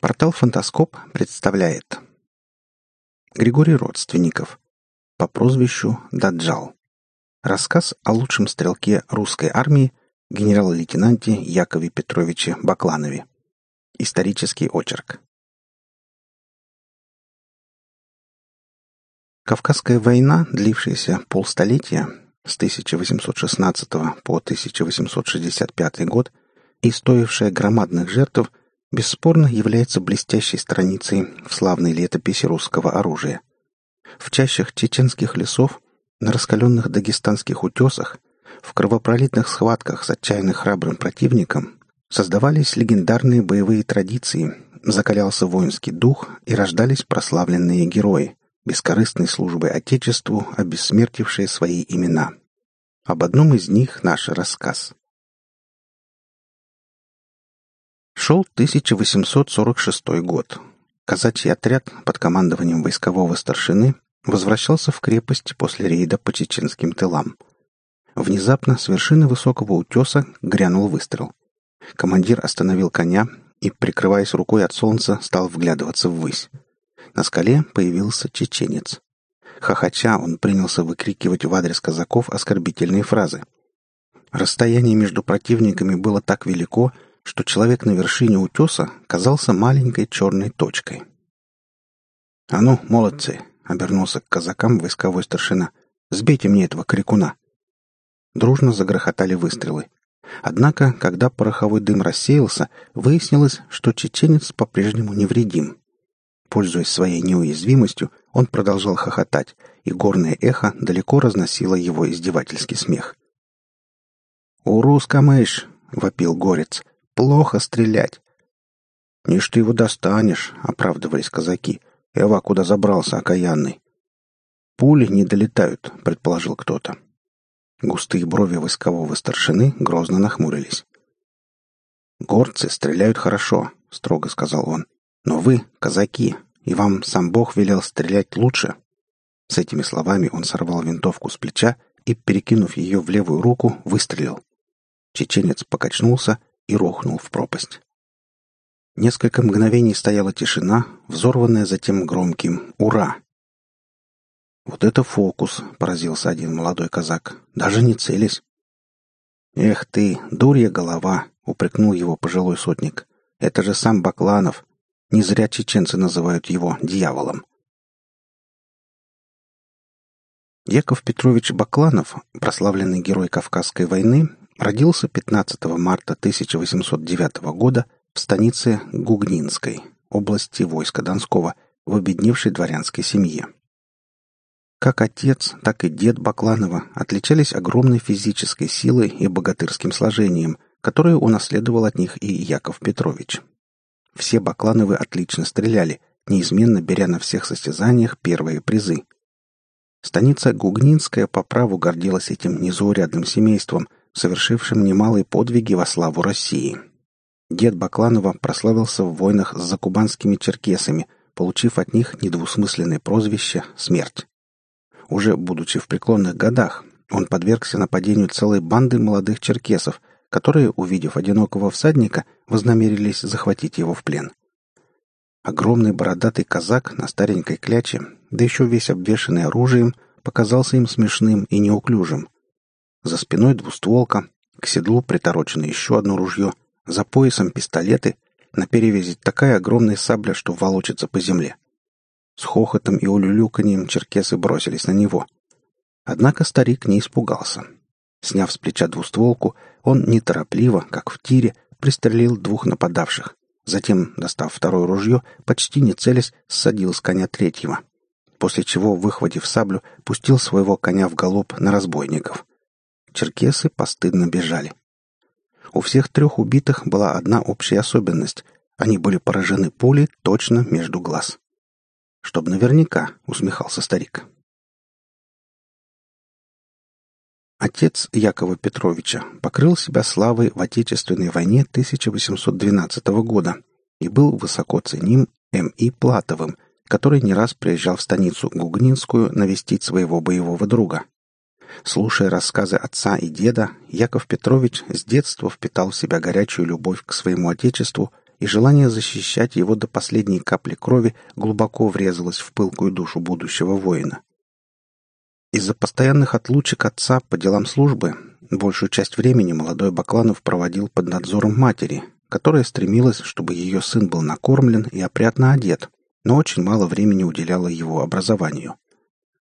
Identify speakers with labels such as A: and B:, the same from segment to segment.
A: Портал «Фантаскоп» представляет Григорий Родственников по прозвищу Даджал. Рассказ о лучшем стрелке русской армии генерал-лейтенанте Якове Петровиче Бакланове. Исторический очерк. Кавказская война, длившаяся полстолетия, с 1816 по 1865 год и стоившая громадных жертв – бесспорно является блестящей страницей в славной летописи русского оружия. В чащах чеченских лесов, на раскаленных дагестанских утесах, в кровопролитных схватках с отчаянно храбрым противником создавались легендарные боевые традиции, закалялся воинский дух и рождались прославленные герои, бескорыстной службой Отечеству, обессмертившие свои имена. Об одном из них наш рассказ. Шел 1846 год. Казачий отряд под командованием войскового старшины возвращался в крепость после рейда по чеченским тылам. Внезапно с вершины высокого утеса грянул выстрел. Командир остановил коня и, прикрываясь рукой от солнца, стал вглядываться ввысь. На скале появился чеченец. Хохоча он принялся выкрикивать в адрес казаков оскорбительные фразы. Расстояние между противниками было так велико, что человек на вершине утеса казался маленькой черной точкой. «А ну, молодцы!» — обернулся к казакам войсковой старшина. «Сбейте мне этого крикуна!» Дружно загрохотали выстрелы. Однако, когда пороховой дым рассеялся, выяснилось, что чеченец по-прежнему невредим. Пользуясь своей неуязвимостью, он продолжал хохотать, и горное эхо далеко разносило его издевательский смех. «Урус, камыш!» — вопил горец. Плохо стрелять. «Не ж ты его достанешь», — оправдывались казаки. «Эва куда забрался, окаянный?» «Пули не долетают», — предположил кто-то. Густые брови войскового старшины грозно нахмурились. «Горцы стреляют хорошо», — строго сказал он. «Но вы — казаки, и вам сам Бог велел стрелять лучше». С этими словами он сорвал винтовку с плеча и, перекинув ее в левую руку, выстрелил. Чеченец покачнулся и рухнул в пропасть. Несколько мгновений стояла тишина, взорванная затем громким «Ура!». «Вот это фокус!» — поразился один молодой казак. «Даже не целясь!» «Эх ты, дурья голова!» — упрекнул его пожилой сотник. «Это же сам Бакланов! Не зря чеченцы называют его дьяволом!» Яков Петрович Бакланов, прославленный герой Кавказской войны, Родился 15 марта 1809 года в станице Гугнинской, области войска Донского, в обедневшей дворянской семье. Как отец, так и дед Бакланова отличались огромной физической силой и богатырским сложением, которое унаследовал от них и Яков Петрович. Все Баклановы отлично стреляли, неизменно беря на всех состязаниях первые призы. Станица Гугнинская по праву гордилась этим незаурядным семейством – совершившим немалые подвиги во славу России. Дед Бакланова прославился в войнах с закубанскими черкесами, получив от них недвусмысленное прозвище «Смерть». Уже будучи в преклонных годах, он подвергся нападению целой банды молодых черкесов, которые, увидев одинокого всадника, вознамерились захватить его в плен. Огромный бородатый казак на старенькой кляче, да еще весь обвешанный оружием, показался им смешным и неуклюжим – за спиной двустволка, к седлу приторочено еще одно ружье, за поясом пистолеты, на перевязи такая огромная сабля, что волочится по земле. С хохотом и улюлюканьем черкесы бросились на него. Однако старик не испугался. Сняв с плеча двустволку, он неторопливо, как в тире, пристрелил двух нападавших. Затем, достав второе ружье, почти не целясь, ссадил с коня третьего. После чего, выхватив саблю, пустил своего коня в галоп на разбойников. Черкесы постыдно бежали. У всех трех убитых была одна общая особенность. Они были поражены пулей точно между глаз. «Чтоб наверняка», — усмехался старик. Отец Якова Петровича покрыл себя славой в Отечественной войне 1812 года и был высоко ценим М.И. Платовым, который не раз приезжал в станицу Гугнинскую навестить своего боевого друга. Слушая рассказы отца и деда, Яков Петрович с детства впитал в себя горячую любовь к своему отечеству и желание защищать его до последней капли крови глубоко врезалось в пылкую душу будущего воина. Из-за постоянных отлучек отца по делам службы большую часть времени молодой Бакланов проводил под надзором матери, которая стремилась, чтобы ее сын был накормлен и опрятно одет, но очень мало времени уделяла его образованию.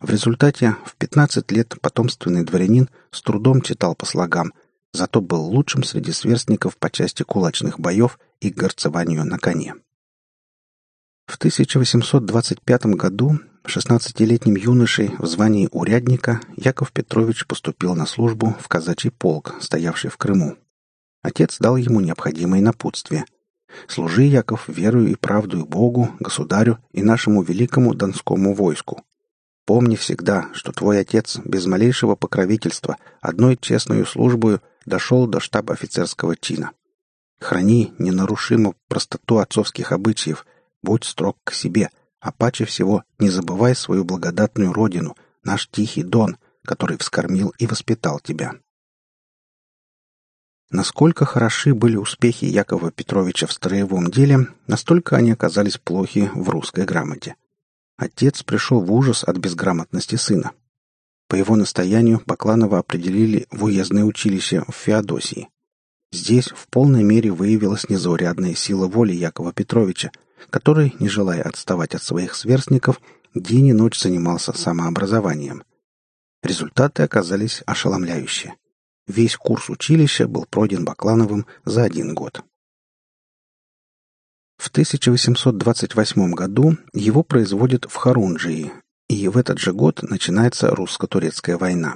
A: В результате в 15 лет потомственный дворянин с трудом читал по слогам, зато был лучшим среди сверстников по части кулачных боев и горцеванию на коне. В 1825 году 16-летним юношей в звании урядника Яков Петрович поступил на службу в казачий полк, стоявший в Крыму. Отец дал ему необходимые напутствия. «Служи, Яков, верою и правдою Богу, государю и нашему великому донскому войску. Помни всегда, что твой отец без малейшего покровительства одной честной службою дошел до штаба офицерского чина. Храни ненарушимо простоту отцовских обычаев, будь строг к себе, а паче всего не забывай свою благодатную родину, наш тихий Дон, который вскормил и воспитал тебя. Насколько хороши были успехи Якова Петровича в строевом деле, настолько они оказались плохи в русской грамоте. Отец пришел в ужас от безграмотности сына. По его настоянию Бакланова определили в уездное училище в Феодосии. Здесь в полной мере выявилась незаурядная сила воли Якова Петровича, который, не желая отставать от своих сверстников, день и ночь занимался самообразованием. Результаты оказались ошеломляющие. Весь курс училища был пройден Баклановым за один год. В 1828 году его производят в Харунджии, и в этот же год начинается русско-турецкая война.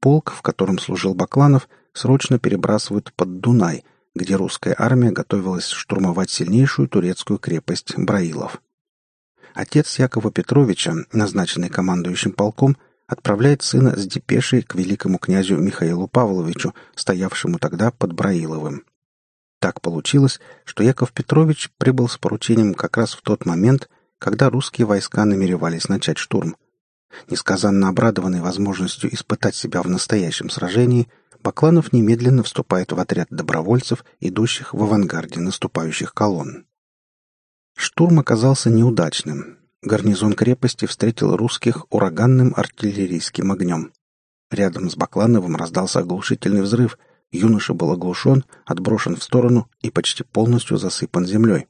A: Полк, в котором служил Бакланов, срочно перебрасывают под Дунай, где русская армия готовилась штурмовать сильнейшую турецкую крепость Браилов. Отец Якова Петровича, назначенный командующим полком, отправляет сына с депешей к великому князю Михаилу Павловичу, стоявшему тогда под Браиловым. Так получилось, что Яков Петрович прибыл с поручением как раз в тот момент, когда русские войска намеревались начать штурм. Несказанно обрадованный возможностью испытать себя в настоящем сражении, Бакланов немедленно вступает в отряд добровольцев, идущих в авангарде наступающих колонн. Штурм оказался неудачным. Гарнизон крепости встретил русских ураганным артиллерийским огнем. Рядом с Баклановым раздался оглушительный взрыв, Юноша был оглушен, отброшен в сторону и почти полностью засыпан землей.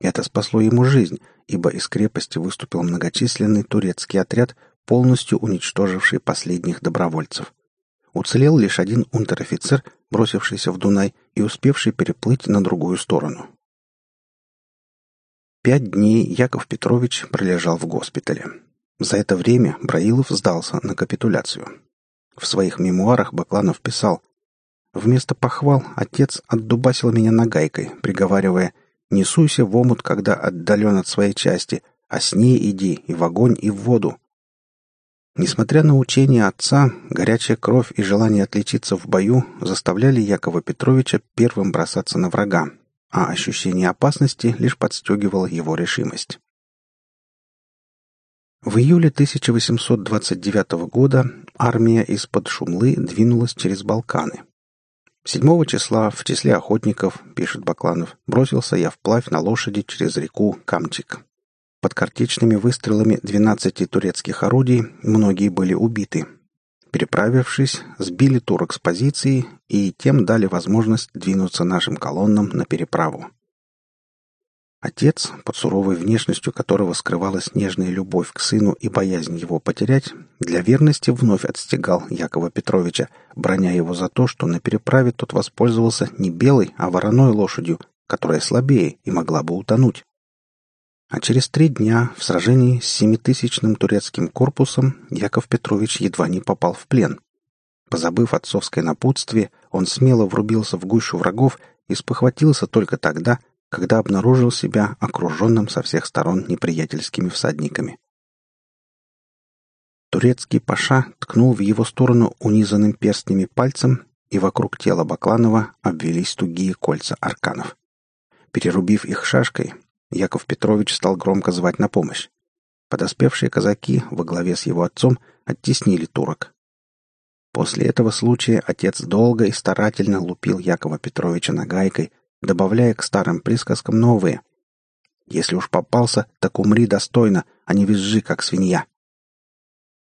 A: Это спасло ему жизнь, ибо из крепости выступил многочисленный турецкий отряд, полностью уничтоживший последних добровольцев. Уцелел лишь один унтер-офицер, бросившийся в Дунай и успевший переплыть на другую сторону. Пять дней Яков Петрович пролежал в госпитале. За это время Браилов сдался на капитуляцию. В своих мемуарах Бакланов писал Вместо похвал отец отдубасил меня нагайкой, приговаривая «Не суйся в омут, когда отдален от своей части, а с ней иди и в огонь, и в воду». Несмотря на учение отца, горячая кровь и желание отличиться в бою заставляли Якова Петровича первым бросаться на врага, а ощущение опасности лишь подстегивало его решимость. В июле 1829 года армия из-под Шумлы двинулась через Балканы. Седьмого числа в числе охотников, пишет Бакланов, бросился я вплавь на лошади через реку Камчик. Под картечными выстрелами 12 турецких орудий многие были убиты. Переправившись, сбили турок с позиции и тем дали возможность двинуться нашим колоннам на переправу. Отец, под суровой внешностью которого скрывалась нежная любовь к сыну и боязнь его потерять, для верности вновь отстегал Якова Петровича, броня его за то, что на переправе тот воспользовался не белой, а вороной лошадью, которая слабее и могла бы утонуть. А через три дня в сражении с семитысячным турецким корпусом Яков Петрович едва не попал в плен. Позабыв отцовское напутствие, он смело врубился в гущу врагов и спохватился только тогда, когда обнаружил себя окруженным со всех сторон неприятельскими всадниками. Турецкий паша ткнул в его сторону унизанным перстнями пальцем, и вокруг тела Бакланова обвелись тугие кольца арканов. Перерубив их шашкой, Яков Петрович стал громко звать на помощь. Подоспевшие казаки во главе с его отцом оттеснили турок. После этого случая отец долго и старательно лупил Якова Петровича нагайкой, добавляя к старым присказкам новые. «Если уж попался, так умри достойно, а не визжи, как свинья».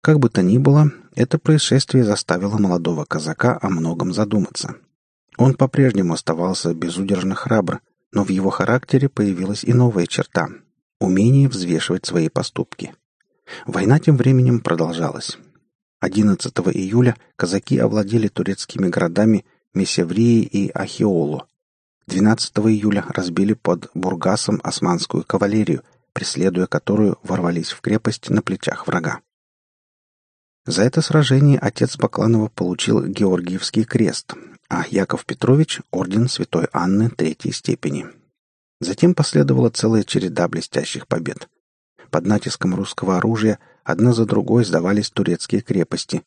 A: Как бы то ни было, это происшествие заставило молодого казака о многом задуматься. Он по-прежнему оставался безудержно храбр, но в его характере появилась и новая черта — умение взвешивать свои поступки. Война тем временем продолжалась. 11 июля казаки овладели турецкими городами Месеврии и Ахиолу. 12 июля разбили под Бургасом османскую кавалерию, преследуя которую ворвались в крепость на плечах врага. За это сражение отец Бакланова получил Георгиевский крест, а Яков Петрович — орден Святой Анны Третьей степени. Затем последовала целая череда блестящих побед. Под натиском русского оружия одна за другой сдавались турецкие крепости.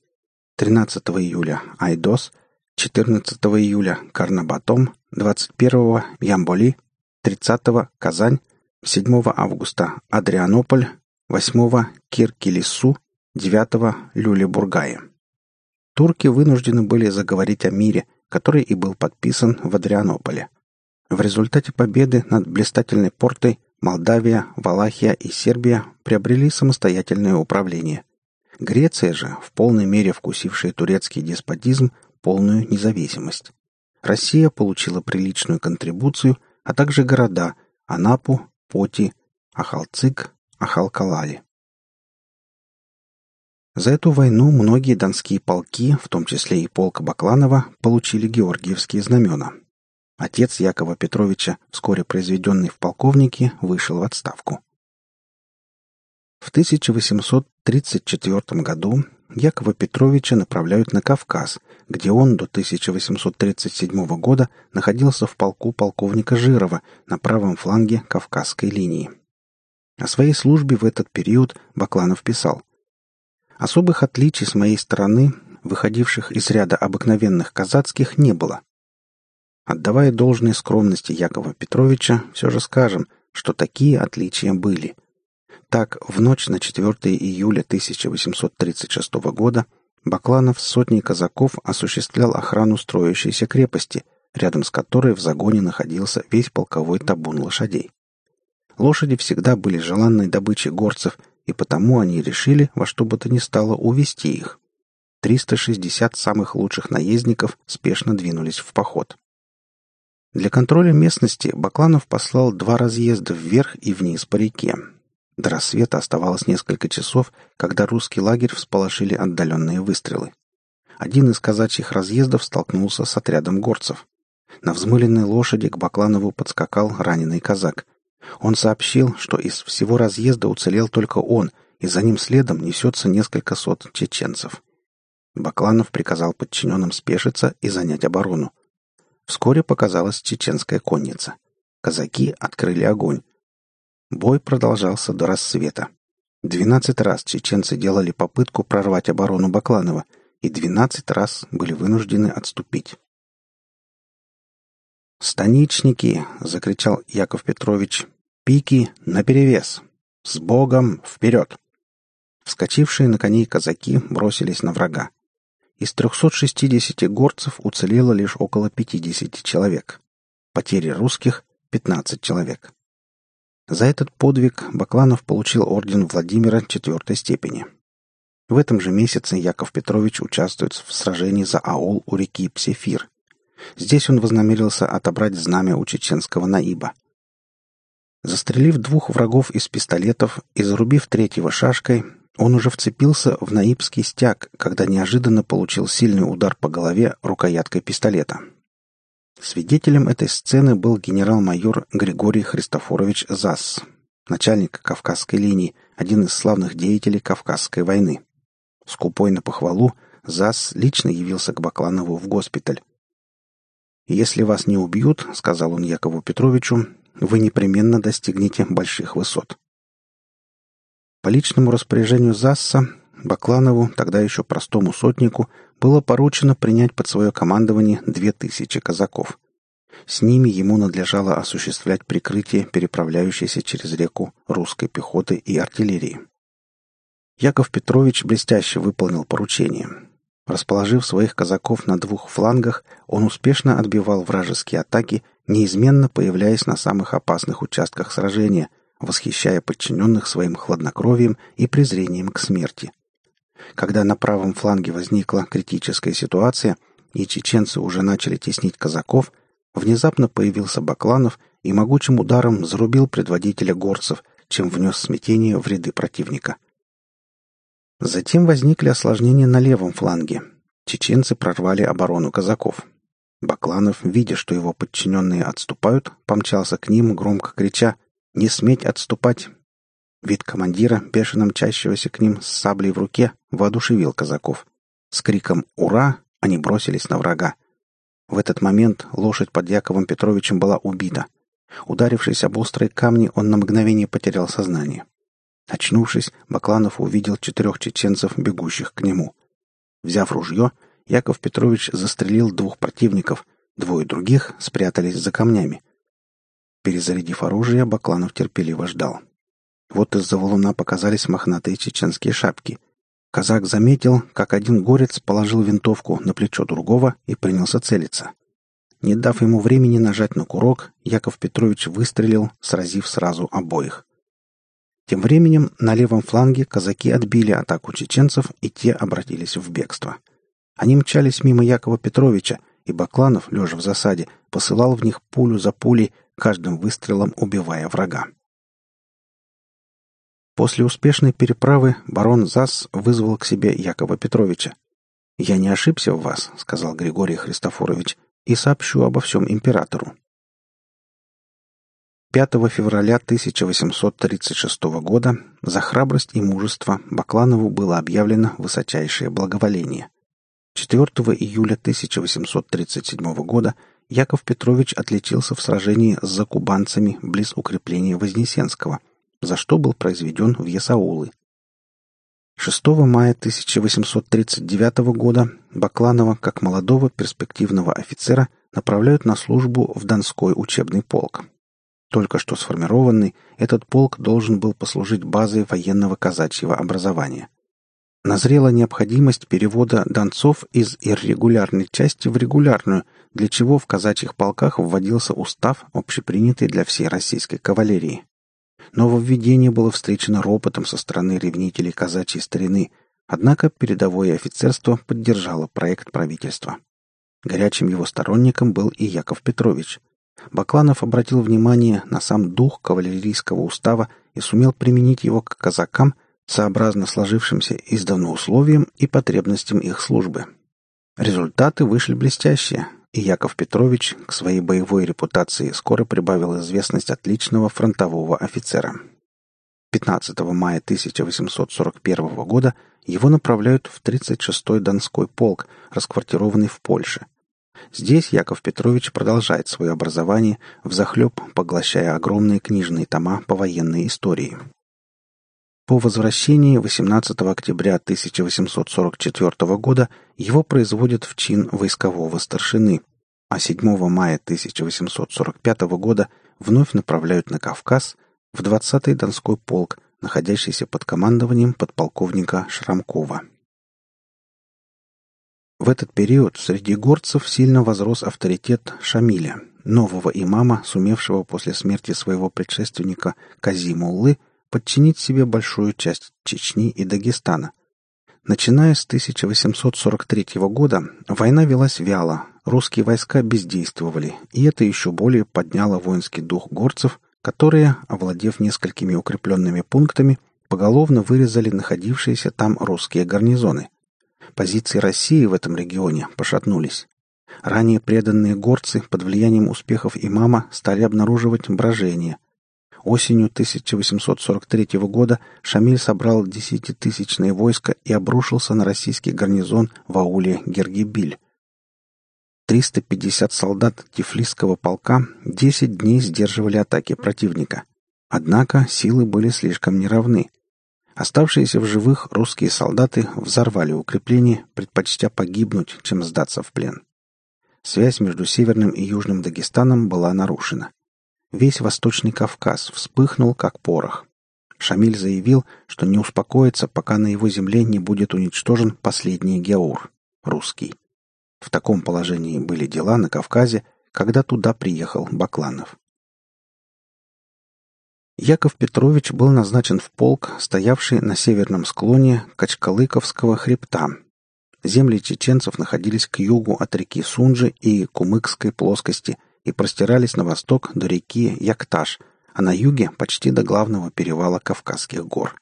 A: 13 июля — Айдос, 14 июля — Карнабатом, 21 — Ямболи, 30 — Казань, 7 августа — Адрианополь, 8 — Киркилису, 9 — Люлебургае. Турки вынуждены были заговорить о мире, который и был подписан в Адрианополе. В результате победы над блистательной портой Молдавия, Валахия и Сербия приобрели самостоятельное управление. Греция же, в полной мере вкусившая турецкий деспотизм, полную независимость. Россия получила приличную контрибуцию, а также города Анапу, Поти, Ахалцик, Ахалкалали. За эту войну многие донские полки, в том числе и полк Бакланова, получили георгиевские знамена. Отец Якова Петровича, вскоре произведенный в полковнике, вышел в отставку. В 1834 году Якова Петровича направляют на Кавказ, где он до 1837 года находился в полку полковника Жирова на правом фланге Кавказской линии. О своей службе в этот период Бакланов писал «Особых отличий с моей стороны, выходивших из ряда обыкновенных казацких, не было. Отдавая должное скромности Якова Петровича, все же скажем, что такие отличия были. Так, в ночь на 4 июля 1836 года Бакланов с сотней казаков осуществлял охрану строящейся крепости, рядом с которой в загоне находился весь полковой табун лошадей. Лошади всегда были желанной добычей горцев, и потому они решили во что бы то ни стало увести их. 360 самых лучших наездников спешно двинулись в поход. Для контроля местности Бакланов послал два разъезда вверх и вниз по реке. До рассвета оставалось несколько часов, когда русский лагерь всполошили отдаленные выстрелы. Один из казачьих разъездов столкнулся с отрядом горцев. На взмыленной лошади к Бакланову подскакал раненый казак. Он сообщил, что из всего разъезда уцелел только он, и за ним следом несется несколько сот чеченцев. Бакланов приказал подчиненным спешиться и занять оборону. Вскоре показалась чеченская конница. Казаки открыли огонь. Бой продолжался до рассвета. Двенадцать раз чеченцы делали попытку прорвать оборону Бакланова и двенадцать раз были вынуждены отступить. «Станичники!» — закричал Яков Петрович. «Пики наперевес! С Богом вперед!» Вскочившие на коней казаки бросились на врага. Из 360 горцев уцелело лишь около 50 человек. Потери русских — 15 человек. За этот подвиг Бакланов получил орден Владимира четвертой степени. В этом же месяце Яков Петрович участвует в сражении за аул у реки Псефир. Здесь он вознамерился отобрать знамя у чеченского наиба. Застрелив двух врагов из пистолетов и зарубив третьего шашкой, он уже вцепился в наибский стяг, когда неожиданно получил сильный удар по голове рукояткой пистолета. Свидетелем этой сцены был генерал-майор Григорий Христофорович Засс, начальник Кавказской линии, один из славных деятелей Кавказской войны. Скупой на похвалу, Засс лично явился к Бакланову в госпиталь. «Если вас не убьют, — сказал он Якову Петровичу, — вы непременно достигнете больших высот. По личному распоряжению ЗАССа Бакланову, тогда еще простому сотнику, было поручено принять под свое командование две тысячи казаков. С ними ему надлежало осуществлять прикрытие переправляющейся через реку русской пехоты и артиллерии. Яков Петрович блестяще выполнил поручение. Расположив своих казаков на двух флангах, он успешно отбивал вражеские атаки неизменно появляясь на самых опасных участках сражения, восхищая подчиненных своим хладнокровием и презрением к смерти. Когда на правом фланге возникла критическая ситуация, и чеченцы уже начали теснить казаков, внезапно появился Бакланов и могучим ударом зарубил предводителя горцев, чем внес смятение в ряды противника. Затем возникли осложнения на левом фланге. Чеченцы прорвали оборону казаков. Бакланов, видя, что его подчиненные отступают, помчался к ним, громко крича «Не сметь отступать!». Вид командира, бешено мчащегося к ним с саблей в руке, воодушевил казаков. С криком «Ура!» они бросились на врага. В этот момент лошадь под Яковом Петровичем была убита. Ударившись об острые камни, он на мгновение потерял сознание. Очнувшись, Бакланов увидел четырех чеченцев, бегущих к нему. Взяв ружье, Яков Петрович застрелил двух противников, двое других спрятались за камнями. Перезарядив оружие, Бакланов терпеливо ждал. Вот из-за валуна показались мохнатые чеченские шапки. Казак заметил, как один горец положил винтовку на плечо другого и принялся целиться. Не дав ему времени нажать на курок, Яков Петрович выстрелил, сразив сразу обоих. Тем временем на левом фланге казаки отбили атаку чеченцев, и те обратились в бегство. Они мчались мимо Якова Петровича, и Бакланов, лежа в засаде, посылал в них пулю за пулей, каждым выстрелом убивая врага. После успешной переправы барон Зас вызвал к себе Якова Петровича. «Я не ошибся в вас», — сказал Григорий Христофорович, — «и сообщу обо всем императору. 5 февраля 1836 года за храбрость и мужество Бакланову было объявлено высочайшее благоволение. 4 июля 1837 года Яков Петрович отличился в сражении с закубанцами близ укрепления Вознесенского, за что был произведен в Ясаулы. 6 мая 1839 года Бакланова, как молодого перспективного офицера, направляют на службу в Донской учебный полк. Только что сформированный, этот полк должен был послужить базой военного казачьего образования. Назрела необходимость перевода донцов из иррегулярной части в регулярную, для чего в казачьих полках вводился устав, общепринятый для всей российской кавалерии. Нововведение было встречено ропотом со стороны ревнителей казачьей старины, однако передовое офицерство поддержало проект правительства. Горячим его сторонником был и Яков Петрович – Бакланов обратил внимание на сам дух кавалерийского устава и сумел применить его к казакам, сообразно сложившимся издавна условиям и потребностям их службы. Результаты вышли блестящие, и Яков Петрович к своей боевой репутации скоро прибавил известность отличного фронтового офицера. 15 мая 1841 года его направляют в 36-й Донской полк, расквартированный в Польше. Здесь Яков Петрович продолжает свое образование, взахлеб поглощая огромные книжные тома по военной истории. По возвращении 18 октября 1844 года его производят в чин войскового старшины, а 7 мая 1845 года вновь направляют на Кавказ в 20-й Донской полк, находящийся под командованием подполковника Шрамкова. В этот период среди горцев сильно возрос авторитет Шамиля, нового имама, сумевшего после смерти своего предшественника Казимуллы подчинить себе большую часть Чечни и Дагестана. Начиная с 1843 года война велась вяло, русские войска бездействовали, и это еще более подняло воинский дух горцев, которые, овладев несколькими укрепленными пунктами, поголовно вырезали находившиеся там русские гарнизоны – Позиции России в этом регионе пошатнулись. Ранее преданные горцы под влиянием успехов имама стали обнаруживать брожение. Осенью 1843 года Шамиль собрал десятитысячное войско и обрушился на российский гарнизон в ауле Гергибиль. 350 солдат Тифлисского полка 10 дней сдерживали атаки противника. Однако силы были слишком неравны – Оставшиеся в живых русские солдаты взорвали укрепление, предпочтя погибнуть, чем сдаться в плен. Связь между Северным и Южным Дагестаном была нарушена. Весь Восточный Кавказ вспыхнул, как порох. Шамиль заявил, что не успокоится, пока на его земле не будет уничтожен последний геур — русский. В таком положении были дела на Кавказе, когда туда приехал Бакланов. Яков Петрович был назначен в полк, стоявший на северном склоне Качкалыковского хребта. Земли чеченцев находились к югу от реки Сунжи и Кумыкской плоскости и простирались на восток до реки Якташ, а на юге почти до главного перевала Кавказских гор.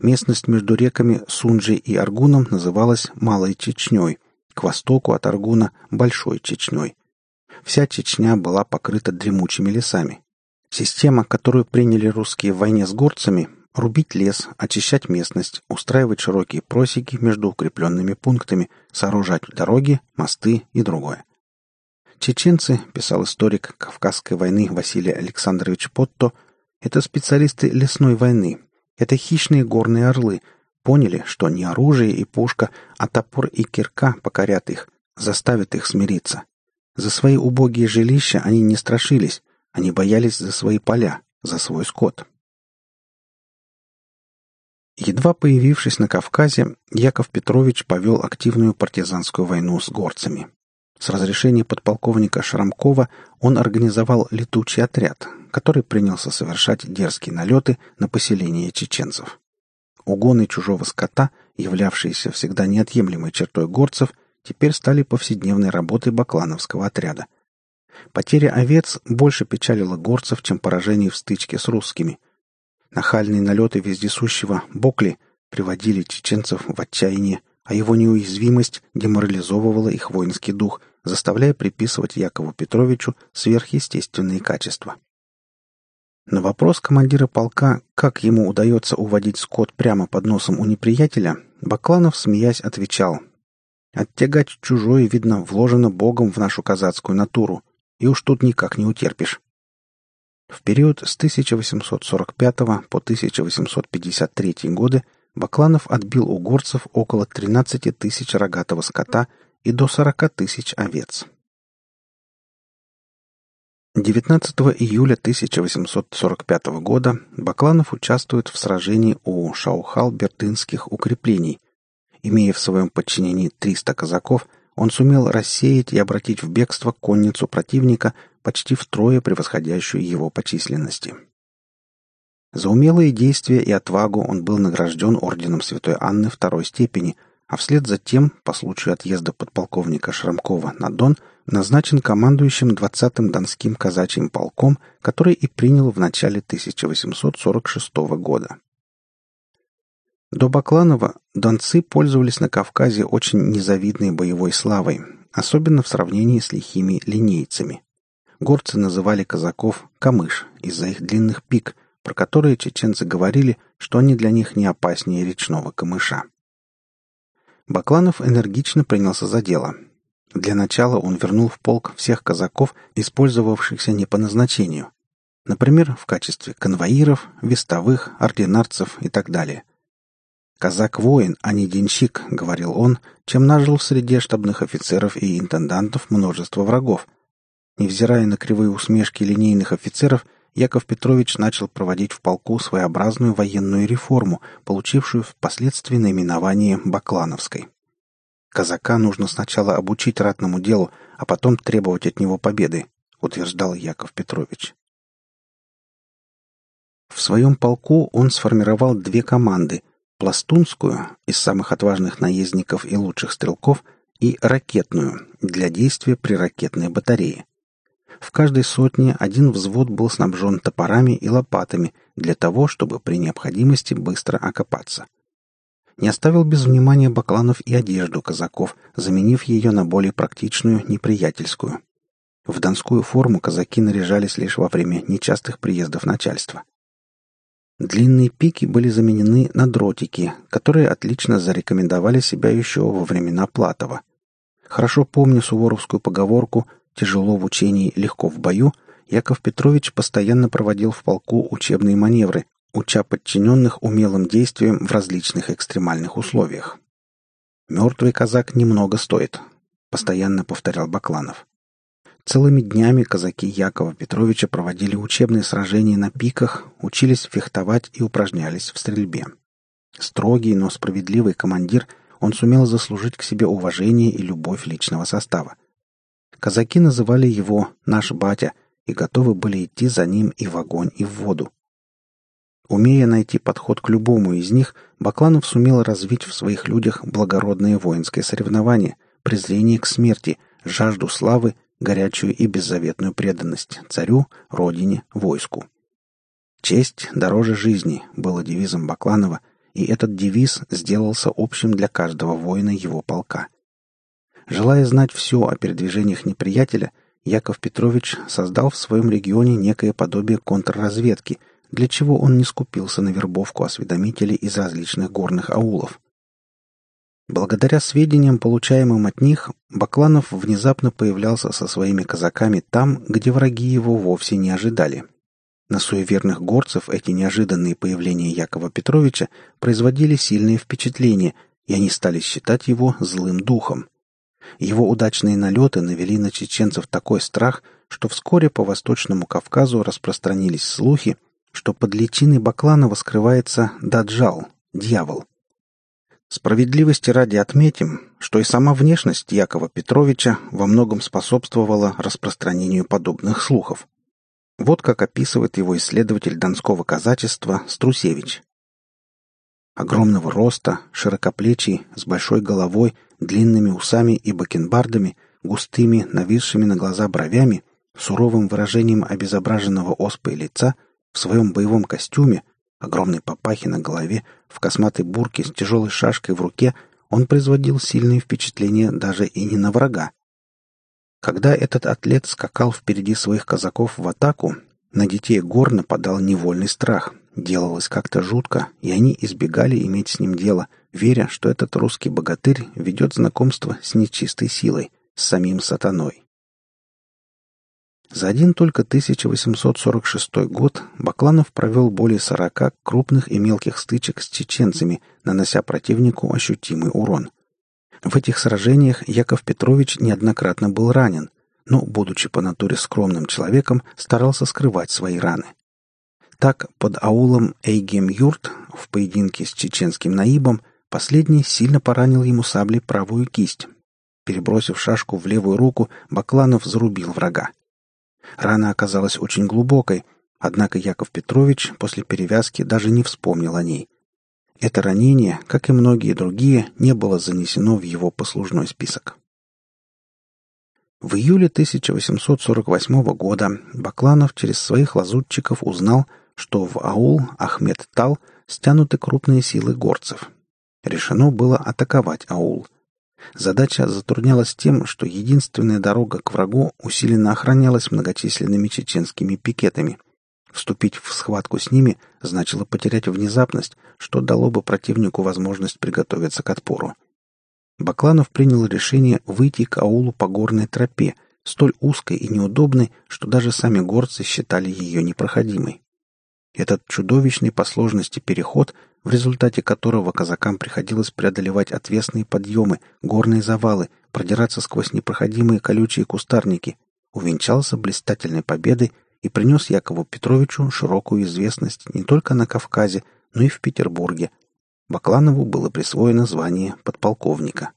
A: Местность между реками Сунжи и Аргуном называлась Малой Чечней, к востоку от Аргуна – Большой Чечней. Вся Чечня была покрыта дремучими лесами. Система, которую приняли русские в войне с горцами, рубить лес, очищать местность, устраивать широкие просеки между укрепленными пунктами, сооружать дороги, мосты и другое. Чеченцы, писал историк Кавказской войны Василий Александрович Потто, это специалисты лесной войны, это хищные горные орлы, поняли, что не оружие и пушка, а топор и кирка покорят их, заставят их смириться. За свои убогие жилища они не страшились, они боялись за свои поля, за свой скот. Едва появившись на Кавказе, Яков Петрович повел активную партизанскую войну с горцами. С разрешения подполковника Шрамкова он организовал летучий отряд, который принялся совершать дерзкие налеты на поселение чеченцев. Угоны чужого скота, являвшиеся всегда неотъемлемой чертой горцев, теперь стали повседневной работой баклановского отряда. Потеря овец больше печалила горцев, чем поражение в стычке с русскими. Нахальные налеты вездесущего Бокли приводили чеченцев в отчаяние, а его неуязвимость деморализовывала их воинский дух, заставляя приписывать Якову Петровичу сверхъестественные качества. На вопрос командира полка, как ему удается уводить скот прямо под носом у неприятеля, Бакланов, смеясь, отвечал «Оттягать чужое, видно, вложено Богом в нашу казацкую натуру и уж тут никак не утерпишь. В период с 1845 по 1853 годы Бакланов отбил у горцев около 13 тысяч рогатого скота и до 40 тысяч овец. 19 июля 1845 года Бакланов участвует в сражении у Шаухал-Бертынских укреплений. Имея в своем подчинении 300 казаков – он сумел рассеять и обратить в бегство конницу противника, почти втрое превосходящую его по численности. За умелые действия и отвагу он был награжден орденом Святой Анны второй степени, а вслед за тем, по случаю отъезда подполковника Шрамкова на Дон, назначен командующим 20-м Донским казачьим полком, который и принял в начале 1846 года. До Бакланова донцы пользовались на Кавказе очень незавидной боевой славой, особенно в сравнении с лихими линейцами. Горцы называли казаков «камыш» из-за их длинных пик, про которые чеченцы говорили, что они для них не опаснее речного камыша. Бакланов энергично принялся за дело. Для начала он вернул в полк всех казаков, использовавшихся не по назначению. Например, в качестве конвоиров, вестовых, ординарцев и так далее – «Казак-воин, а не денщик», — говорил он, чем нажил в среде штабных офицеров и интендантов множество врагов. Невзирая на кривые усмешки линейных офицеров, Яков Петрович начал проводить в полку своеобразную военную реформу, получившую впоследствии наименование Баклановской. Казака нужно сначала обучить ратному делу, а потом требовать от него победы, утверждал Яков Петрович. В своем полку он сформировал две команды — пластунскую из самых отважных наездников и лучших стрелков и ракетную для действия при ракетной батарее. В каждой сотне один взвод был снабжен топорами и лопатами для того, чтобы при необходимости быстро окопаться. Не оставил без внимания Бакланов и одежду казаков, заменив ее на более практичную неприятельскую. В донскую форму казаки наряжались лишь во время нечастых приездов начальства. Длинные пики были заменены на дротики, которые отлично зарекомендовали себя еще во времена Платова. Хорошо помню суворовскую поговорку «тяжело в учении, легко в бою», Яков Петрович постоянно проводил в полку учебные маневры, уча подчиненных умелым действиям в различных экстремальных условиях. «Мертвый казак немного стоит», — постоянно повторял Бакланов. Целыми днями казаки Якова Петровича проводили учебные сражения на пиках, учились фехтовать и упражнялись в стрельбе. Строгий, но справедливый командир, он сумел заслужить к себе уважение и любовь личного состава. Казаки называли его «наш батя» и готовы были идти за ним и в огонь, и в воду. Умея найти подход к любому из них, Бакланов сумел развить в своих людях благородное воинское соревнование, презрение к смерти, жажду славы, горячую и беззаветную преданность царю, родине, войску. «Честь дороже жизни» было девизом Бакланова, и этот девиз сделался общим для каждого воина его полка. Желая знать все о передвижениях неприятеля, Яков Петрович создал в своем регионе некое подобие контрразведки – для чего он не скупился на вербовку осведомителей из различных горных аулов. Благодаря сведениям, получаемым от них, Бакланов внезапно появлялся со своими казаками там, где враги его вовсе не ожидали. На суеверных горцев эти неожиданные появления Якова Петровича производили сильное впечатление, и они стали считать его злым духом. Его удачные налеты навели на чеченцев такой страх, что вскоре по Восточному Кавказу распространились слухи, что под личиной Бакланова скрывается Даджал, дьявол. Справедливости ради отметим, что и сама внешность Якова Петровича во многом способствовала распространению подобных слухов. Вот как описывает его исследователь донского казачества Струсевич. Огромного роста, широкоплечий, с большой головой, длинными усами и бакенбардами, густыми, нависшими на глаза бровями, суровым выражением обезображенного оспой лица – в своем боевом костюме, огромной папахе на голове, в косматой бурке с тяжелой шашкой в руке, он производил сильное впечатление даже и не на врага. Когда этот атлет скакал впереди своих казаков в атаку, на детей гор нападал невольный страх. Делалось как-то жутко, и они избегали иметь с ним дело, веря, что этот русский богатырь ведет знакомство с нечистой силой, с самим сатаной. За один только 1846 год Бакланов провел более 40 крупных и мелких стычек с чеченцами, нанося противнику ощутимый урон. В этих сражениях Яков Петрович неоднократно был ранен, но, будучи по натуре скромным человеком, старался скрывать свои раны. Так, под аулом Эйгем-Юрт в поединке с чеченским наибом последний сильно поранил ему саблей правую кисть. Перебросив шашку в левую руку, Бакланов зарубил врага. Рана оказалась очень глубокой, однако Яков Петрович после перевязки даже не вспомнил о ней. Это ранение, как и многие другие, не было занесено в его послужной список. В июле 1848 года Бакланов через своих лазутчиков узнал, что в аул Ахмед-Тал стянуты крупные силы горцев. Решено было атаковать аул. Задача затруднялась тем, что единственная дорога к врагу усиленно охранялась многочисленными чеченскими пикетами. Вступить в схватку с ними значило потерять внезапность, что дало бы противнику возможность приготовиться к отпору. Бакланов принял решение выйти к аулу по горной тропе, столь узкой и неудобной, что даже сами горцы считали ее непроходимой. Этот чудовищный по сложности переход в результате которого казакам приходилось преодолевать отвесные подъемы, горные завалы, продираться сквозь непроходимые колючие кустарники, увенчался блистательной победой и принес Якову Петровичу широкую известность не только на Кавказе, но и в Петербурге. Бакланову было присвоено звание подполковника.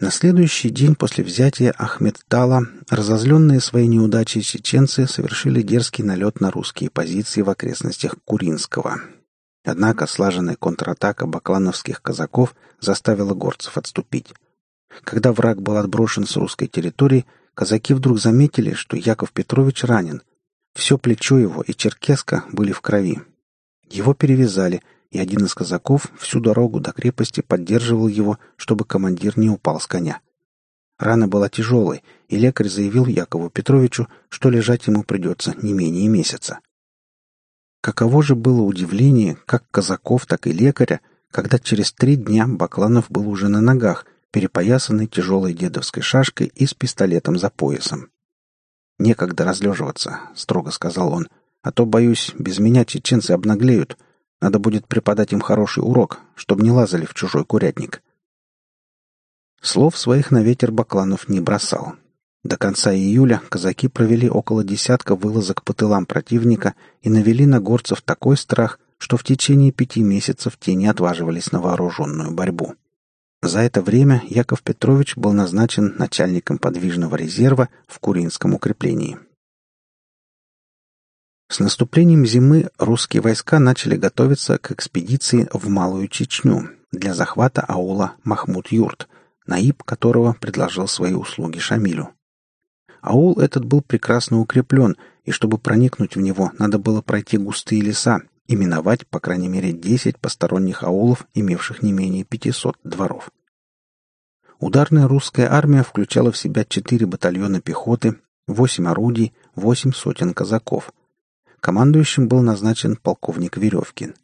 A: На следующий день после взятия Ахмед-Тала разозленные своей неудачей чеченцы совершили дерзкий налет на русские позиции в окрестностях Куринского. Однако слаженная контратака баклановских казаков заставила горцев отступить. Когда враг был отброшен с русской территории, казаки вдруг заметили, что Яков Петрович ранен. Все плечо его и черкеска были в крови. Его перевязали — и один из казаков всю дорогу до крепости поддерживал его, чтобы командир не упал с коня. Рана была тяжелой, и лекарь заявил Якову Петровичу, что лежать ему придется не менее месяца. Каково же было удивление как казаков, так и лекаря, когда через три дня Бакланов был уже на ногах, перепоясанный тяжелой дедовской шашкой и с пистолетом за поясом. «Некогда разлеживаться», — строго сказал он, — «а то, боюсь, без меня чеченцы обнаглеют, надо будет преподать им хороший урок, чтобы не лазали в чужой курятник. Слов своих на ветер Бакланов не бросал. До конца июля казаки провели около десятка вылазок по тылам противника и навели на горцев такой страх, что в течение пяти месяцев те не отваживались на вооруженную борьбу. За это время Яков Петрович был назначен начальником подвижного резерва в Куринском укреплении. С наступлением зимы русские войска начали готовиться к экспедиции в Малую Чечню для захвата аула Махмуд-Юрт, наиб которого предложил свои услуги Шамилю. Аул этот был прекрасно укреплен, и чтобы проникнуть в него, надо было пройти густые леса и миновать, по крайней мере, 10 посторонних аулов, имевших не менее 500 дворов. Ударная русская армия включала в себя 4 батальона пехоты, 8 орудий, 8 сотен казаков. Командующим был назначен полковник Веревкин.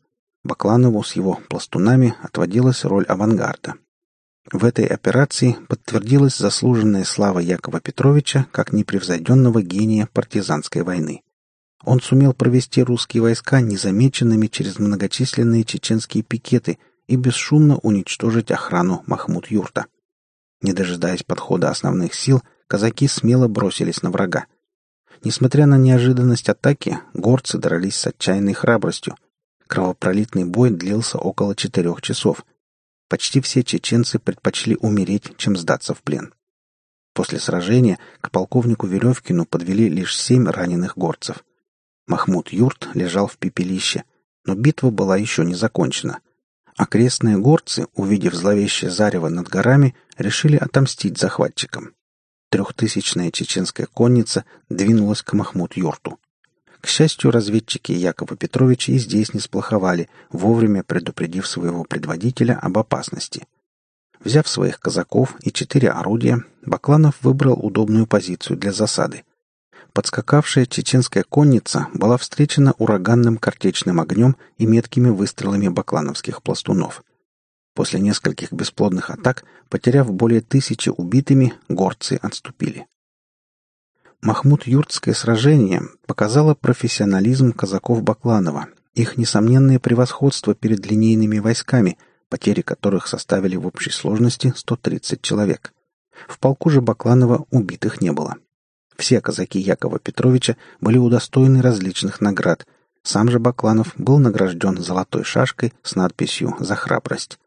A: Бакланову с его пластунами отводилась роль авангарда – в этой операции подтвердилась заслуженная слава Якова Петровича как непревзойденного гения партизанской войны. Он сумел провести русские войска незамеченными через многочисленные чеченские пикеты и бесшумно уничтожить охрану Махмуд-Юрта. Не дожидаясь подхода основных сил, казаки смело бросились на врага. Несмотря на неожиданность атаки, горцы дрались с отчаянной храбростью. Кровопролитный бой длился около четырех часов – Почти все чеченцы предпочли умереть, чем сдаться в плен. После сражения к полковнику Веревкину подвели лишь семь раненых горцев. Махмуд Юрт лежал в пепелище, но битва была еще не закончена. Окрестные горцы, увидев зловещее зарево над горами, решили отомстить захватчикам. Трехтысячная чеченская конница двинулась к Махмуд-Юрту. К счастью, разведчики Якова Петровича и здесь не сплоховали, вовремя предупредив своего предводителя об опасности. Взяв своих казаков и четыре орудия, Бакланов выбрал удобную позицию для засады. Подскакавшая чеченская конница была встречена ураганным картечным огнем и меткими выстрелами баклановских пластунов. После нескольких бесплодных атак, потеряв более тысячи убитыми, горцы отступили. Махмуд-Юртское сражение показало профессионализм казаков Бакланова, их несомненное превосходство перед линейными войсками, потери которых составили в общей сложности 130 человек. В полку же Бакланова убитых не было. Все казаки Якова Петровича были удостоены различных наград. Сам же Бакланов был награжден золотой шашкой с надписью «За храбрость».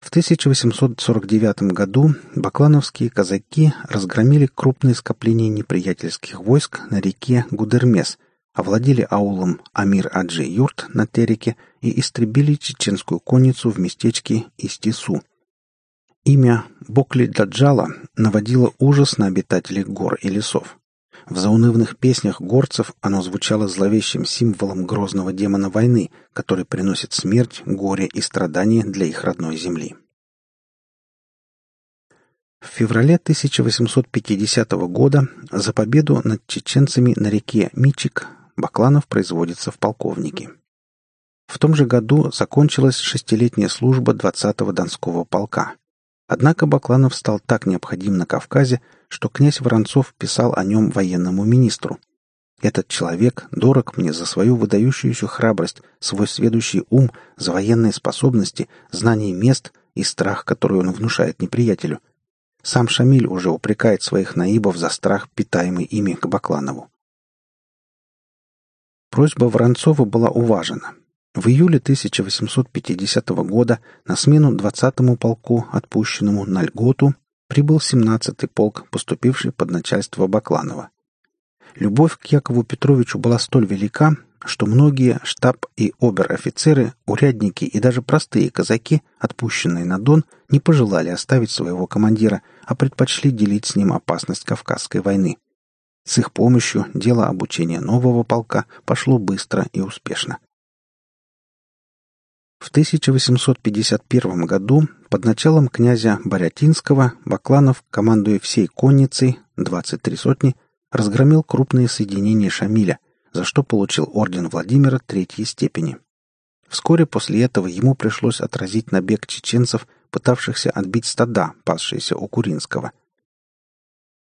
A: В 1849 году баклановские казаки разгромили крупные скопления неприятельских войск на реке Гудермес, овладели аулом Амир-Аджи-Юрт на Тереке и истребили чеченскую конницу в местечке Истису. Имя Бокли-Даджала наводило ужас на обитателей гор и лесов. В заунывных песнях горцев оно звучало зловещим символом грозного демона войны, который приносит смерть, горе и страдания для их родной земли. В феврале 1850 года за победу над чеченцами на реке Мичик Бакланов производится в полковнике. В том же году закончилась шестилетняя служба 20-го Донского полка. Однако Бакланов стал так необходим на Кавказе, что князь Воронцов писал о нем военному министру. Этот человек дорог мне за свою выдающуюся храбрость, свой сведущий ум, за военные способности, знание мест и страх, который он внушает неприятелю. Сам Шамиль уже упрекает своих наибов за страх, питаемый ими к Бакланову. Просьба Воронцова была уважена. В июле 1850 года на смену 20-му полку, отпущенному на льготу, прибыл 17-й полк, поступивший под начальство Бакланова. Любовь к Якову Петровичу была столь велика, что многие штаб- и обер-офицеры, урядники и даже простые казаки, отпущенные на Дон, не пожелали оставить своего командира, а предпочли делить с ним опасность Кавказской войны. С их помощью дело обучения нового полка пошло быстро и успешно. В 1851 году под началом князя Борятинского Бакланов, командуя всей конницей, 23 сотни, разгромил крупные соединения Шамиля, за что получил орден Владимира третьей степени. Вскоре после этого ему пришлось отразить набег чеченцев, пытавшихся отбить стада, пасшиеся у Куринского –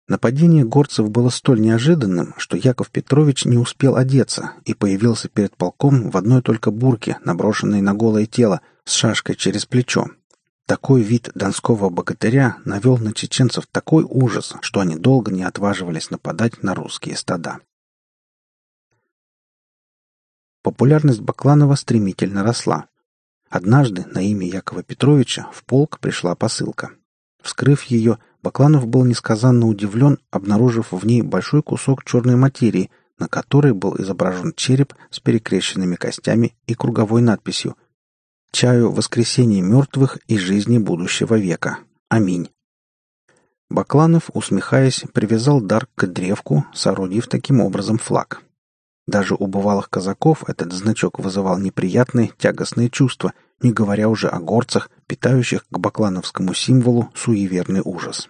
A: Нападение горцев было столь неожиданным, что Яков Петрович не успел одеться и появился перед полком в одной только бурке, наброшенной на голое тело, с шашкой через плечо. Такой вид донского богатыря навел на чеченцев такой ужас, что они долго не отваживались нападать на русские стада. Популярность Бакланова стремительно росла. Однажды на имя Якова Петровича в полк пришла посылка. Вскрыв ее, Бакланов был несказанно удивлен, обнаружив в ней большой кусок черной материи, на которой был изображен череп с перекрещенными костями и круговой надписью «Чаю воскресения мертвых и жизни будущего века. Аминь». Бакланов, усмехаясь, привязал дар к древку, соорудив таким образом флаг. Даже у бывалых казаков этот значок вызывал неприятные, тягостные чувства, не говоря уже о горцах, питающих к баклановскому символу суеверный ужас.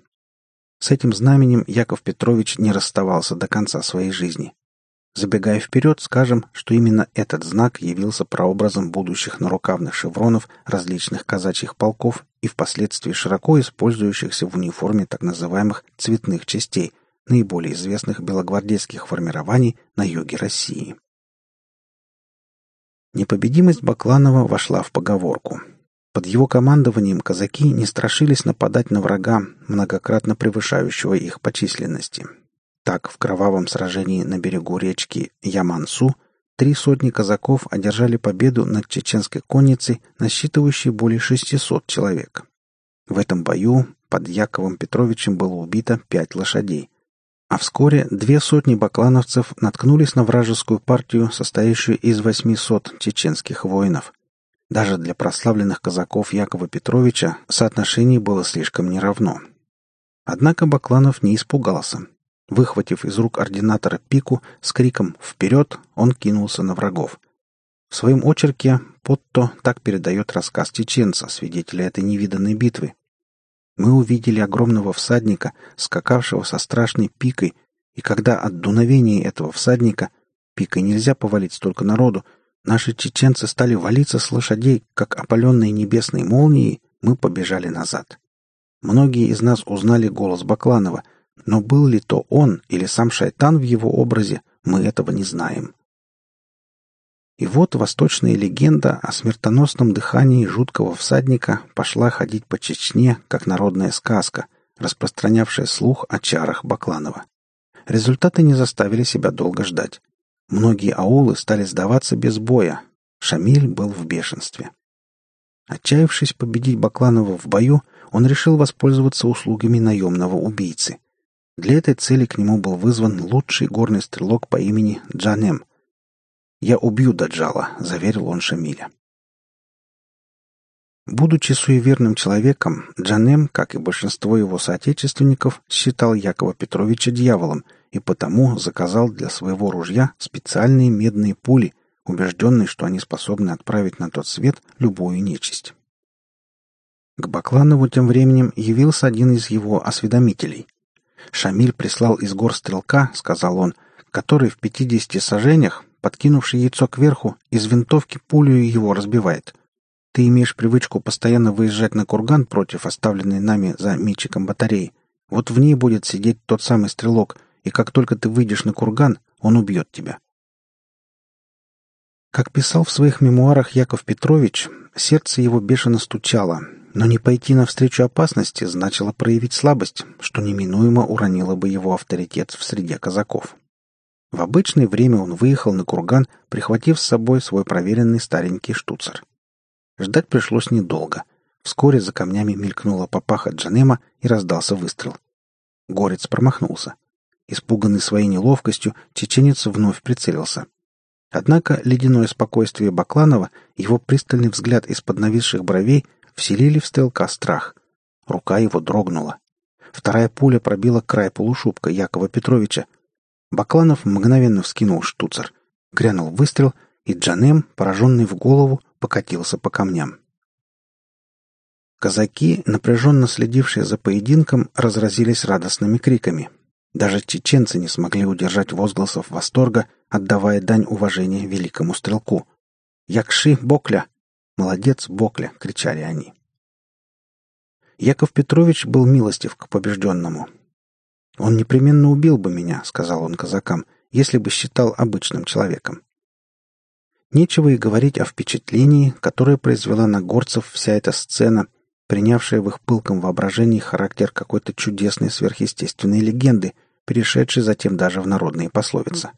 A: С этим знаменем Яков Петрович не расставался до конца своей жизни. Забегая вперед, скажем, что именно этот знак явился прообразом будущих нарукавных шевронов различных казачьих полков и впоследствии широко использующихся в униформе так называемых «цветных частей», наиболее известных белогвардейских формирований на юге России. Непобедимость Бакланова вошла в поговорку. Под его командованием казаки не страшились нападать на врага, многократно превышающего их по численности. Так, в кровавом сражении на берегу речки Ямансу три сотни казаков одержали победу над чеченской конницей, насчитывающей более 600 человек. В этом бою под Яковом Петровичем было убито пять лошадей. А вскоре две сотни баклановцев наткнулись на вражескую партию, состоящую из 800 чеченских воинов. Даже для прославленных казаков Якова Петровича соотношение было слишком неравно. Однако Бакланов не испугался. Выхватив из рук ординатора пику с криком «Вперед!», он кинулся на врагов. В своем очерке Потто так передает рассказ чеченца, свидетеля этой невиданной битвы. Мы увидели огромного всадника, скакавшего со страшной пикой, и когда от дуновения этого всадника пикой нельзя повалить столько народу, наши чеченцы стали валиться с лошадей, как опаленные небесной молнией, мы побежали назад. Многие из нас узнали голос Бакланова, но был ли то он или сам шайтан в его образе, мы этого не знаем. И вот восточная легенда о смертоносном дыхании жуткого всадника пошла ходить по Чечне, как народная сказка, распространявшая слух о чарах Бакланова. Результаты не заставили себя долго ждать. Многие аулы стали сдаваться без боя. Шамиль был в бешенстве. Отчаявшись победить Бакланова в бою, он решил воспользоваться услугами наемного убийцы. Для этой цели к нему был вызван лучший горный стрелок по имени Джанем – «Я убью Даджала», — заверил он Шамиля. Будучи суеверным человеком, Джанем, как и большинство его соотечественников, считал Якова Петровича дьяволом и потому заказал для своего ружья специальные медные пули, убежденный, что они способны отправить на тот свет любую нечисть. К Бакланову тем временем явился один из его осведомителей. «Шамиль прислал из гор стрелка», — сказал он, — «который в пятидесяти сажениях подкинувший яйцо кверху, из винтовки пулю его разбивает. Ты имеешь привычку постоянно выезжать на курган против оставленной нами за мечиком батареи. Вот в ней будет сидеть тот самый стрелок, и как только ты выйдешь на курган, он убьет тебя. Как писал в своих мемуарах Яков Петрович, сердце его бешено стучало, но не пойти навстречу опасности значило проявить слабость, что неминуемо уронило бы его авторитет в среде казаков. В обычное время он выехал на курган, прихватив с собой свой проверенный старенький штуцер. Ждать пришлось недолго. Вскоре за камнями мелькнула папаха Джанема и раздался выстрел. Горец промахнулся. Испуганный своей неловкостью, чеченец вновь прицелился. Однако ледяное спокойствие Бакланова, его пристальный взгляд из-под нависших бровей вселили в стрелка страх. Рука его дрогнула. Вторая пуля пробила край полушубка Якова Петровича, Бакланов мгновенно вскинул штуцер. Грянул выстрел, и Джанем, пораженный в голову, покатился по камням. Казаки, напряженно следившие за поединком, разразились радостными криками. Даже чеченцы не смогли удержать возгласов восторга, отдавая дань уважения великому стрелку. «Якши Бокля!» «Молодец, Бокля!» — кричали они. Яков Петрович был милостив к побежденному. «Он непременно убил бы меня», — сказал он казакам, «если бы считал обычным человеком». Нечего и говорить о впечатлении, которое произвела на горцев вся эта сцена, принявшая в их пылком воображении характер какой-то чудесной сверхъестественной легенды, перешедшей затем даже в народные пословицы.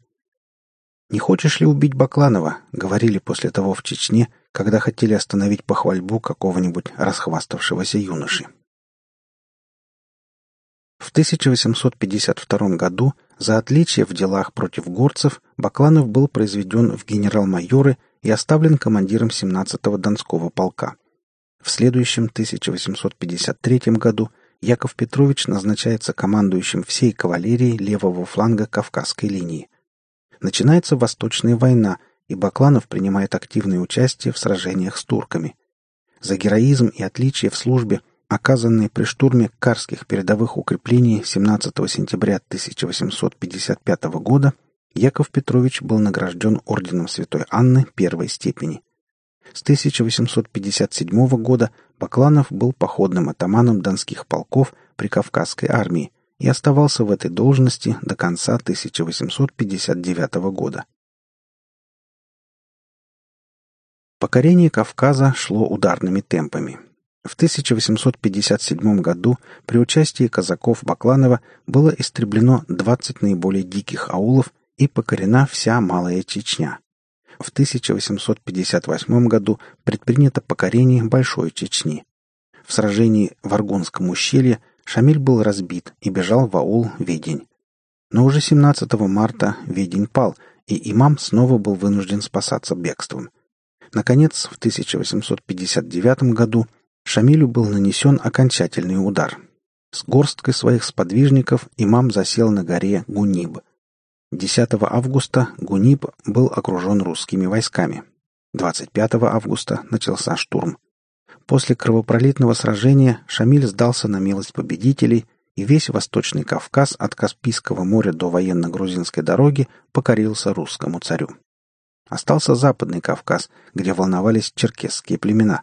A: «Не хочешь ли убить Бакланова?» — говорили после того в Чечне, когда хотели остановить похвальбу какого-нибудь расхваставшегося юноши. В 1852 году за отличие в делах против горцев Бакланов был произведен в генерал-майоры и оставлен командиром 17-го Донского полка. В следующем 1853 году Яков Петрович назначается командующим всей кавалерией левого фланга Кавказской линии. Начинается Восточная война, и Бакланов принимает активное участие в сражениях с турками. За героизм и отличие в службе оказанные при штурме карских передовых укреплений 17 сентября 1855 года, Яков Петрович был награжден орденом Святой Анны первой степени. С 1857 года Бакланов был походным атаманом донских полков при Кавказской армии и оставался в этой должности до конца 1859 года. Покорение Кавказа шло ударными темпами. В 1857 году при участии казаков Бакланова было истреблено 20 наиболее диких аулов и покорена вся Малая Чечня. В 1858 году предпринято покорение Большой Чечни. В сражении в Аргонском ущелье Шамиль был разбит и бежал в аул Ведень. Но уже 17 марта Ведень пал, и имам снова был вынужден спасаться бегством. Наконец, в 1859 году Шамилю был нанесен окончательный удар. С горсткой своих сподвижников имам засел на горе Гуниб. 10 августа Гуниб был окружен русскими войсками. 25 августа начался штурм. После кровопролитного сражения Шамиль сдался на милость победителей, и весь Восточный Кавказ от Каспийского моря до военно-грузинской дороги покорился русскому царю. Остался Западный Кавказ, где волновались черкесские племена.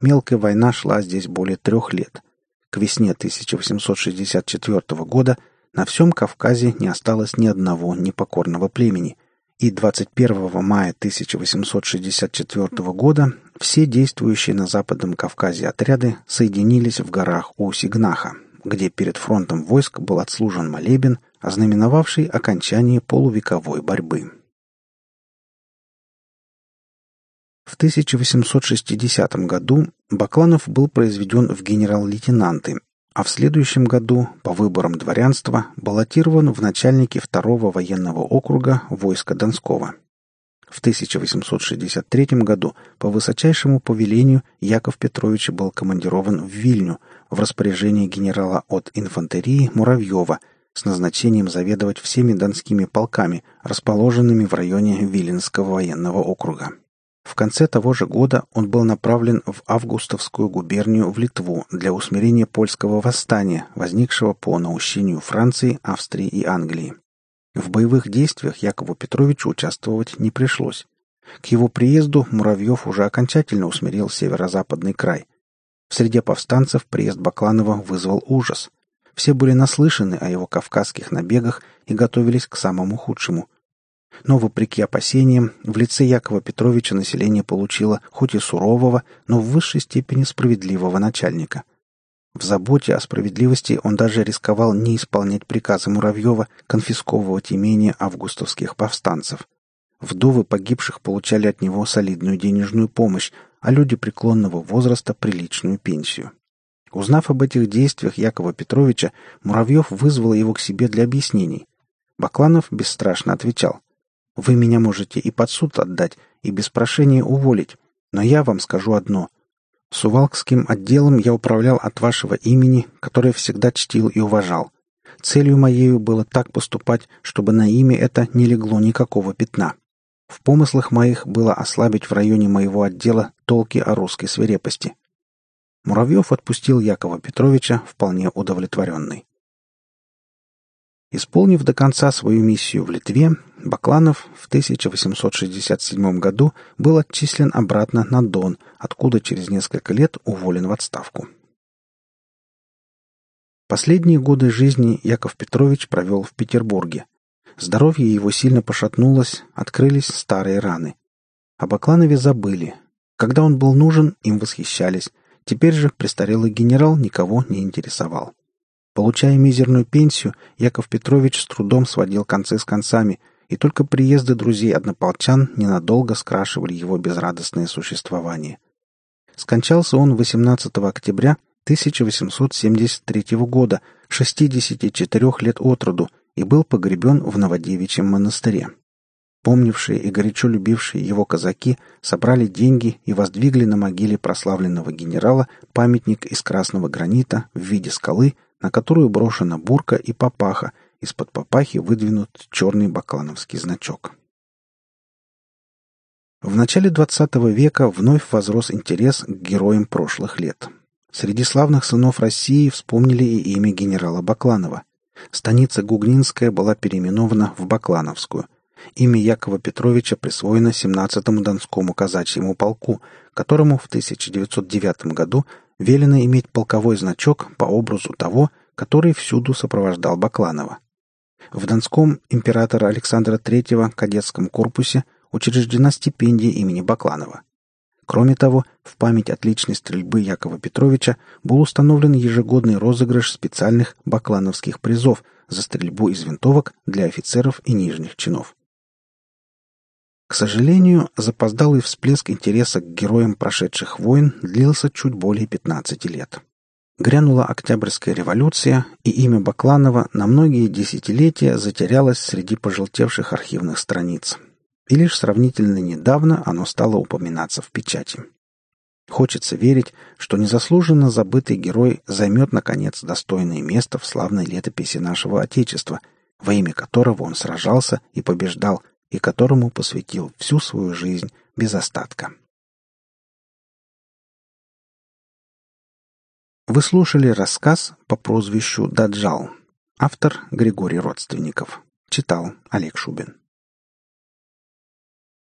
A: Мелкая война шла здесь более трех лет. К весне 1864 года на всем Кавказе не осталось ни одного непокорного племени, и 21 мая 1864 года все действующие на Западном Кавказе отряды соединились в горах у Сигнаха, где перед фронтом войск был отслужен молебен, ознаменовавший окончание полувековой борьбы. В 1860 году Бакланов был произведен в генерал-лейтенанты, а в следующем году, по выборам дворянства, баллотирован в начальники второго военного округа войска Донского. В 1863 году по высочайшему повелению Яков Петрович был командирован в Вильню в распоряжении генерала от инфантерии Муравьева с назначением заведовать всеми донскими полками, расположенными в районе Виленского военного округа. В конце того же года он был направлен в Августовскую губернию в Литву для усмирения польского восстания, возникшего по наущению Франции, Австрии и Англии. В боевых действиях Якову Петровичу участвовать не пришлось. К его приезду Муравьев уже окончательно усмирил северо-западный край. В среде повстанцев приезд Бакланова вызвал ужас. Все были наслышаны о его кавказских набегах и готовились к самому худшему. Но, вопреки опасениям, в лице Якова Петровича население получило хоть и сурового, но в высшей степени справедливого начальника. В заботе о справедливости он даже рисковал не исполнять приказы Муравьева конфисковывать имение августовских повстанцев. Вдовы погибших получали от него солидную денежную помощь, а люди преклонного возраста – приличную пенсию. Узнав об этих действиях Якова Петровича, Муравьев вызвал его к себе для объяснений. Бакланов бесстрашно отвечал. Вы меня можете и под суд отдать, и без прошения уволить, но я вам скажу одно. Сувалкским отделом я управлял от вашего имени, которое всегда чтил и уважал. Целью моею было так поступать, чтобы на имя это не легло никакого пятна. В помыслах моих было ослабить в районе моего отдела толки о русской свирепости. Муравьев отпустил Якова Петровича вполне удовлетворенный. Исполнив до конца свою миссию в Литве, Бакланов в 1867 году был отчислен обратно на Дон, откуда через несколько лет уволен в отставку. Последние годы жизни Яков Петрович провел в Петербурге. Здоровье его сильно пошатнулось, открылись старые раны. О Бакланове забыли. Когда он был нужен, им восхищались. Теперь же престарелый генерал никого не интересовал. Получая мизерную пенсию, Яков Петрович с трудом сводил концы с концами, и только приезды друзей-однополчан ненадолго скрашивали его безрадостное существование. Скончался он 18 октября 1873 года, 64 лет от роду, и был погребен в Новодевичьем монастыре. Помнившие и горячо любившие его казаки собрали деньги и воздвигли на могиле прославленного генерала памятник из красного гранита в виде скалы, на которую брошена бурка и папаха, из-под папахи выдвинут черный баклановский значок. В начале XX века вновь возрос интерес к героям прошлых лет. Среди славных сынов России вспомнили и имя генерала Бакланова. Станица Гугнинская была переименована в Баклановскую. Имя Якова Петровича присвоено 17-му Донскому казачьему полку, которому в 1909 году велено иметь полковой значок по образу того, который всюду сопровождал Бакланова. В Донском императора Александра III кадетском корпусе учреждена стипендия имени Бакланова. Кроме того, в память отличной стрельбы Якова Петровича был установлен ежегодный розыгрыш специальных баклановских призов за стрельбу из винтовок для офицеров и нижних чинов. К сожалению, запоздалый всплеск интереса к героям прошедших войн длился чуть более 15 лет. Грянула Октябрьская революция, и имя Бакланова на многие десятилетия затерялось среди пожелтевших архивных страниц. И лишь сравнительно недавно оно стало упоминаться в печати. Хочется верить, что незаслуженно забытый герой займет, наконец, достойное место в славной летописи нашего Отечества, во имя которого он сражался и побеждал, и которому посвятил всю свою жизнь без остатка. Вы слушали рассказ по прозвищу Даджал. Автор Григорий Родственников. Читал Олег Шубин.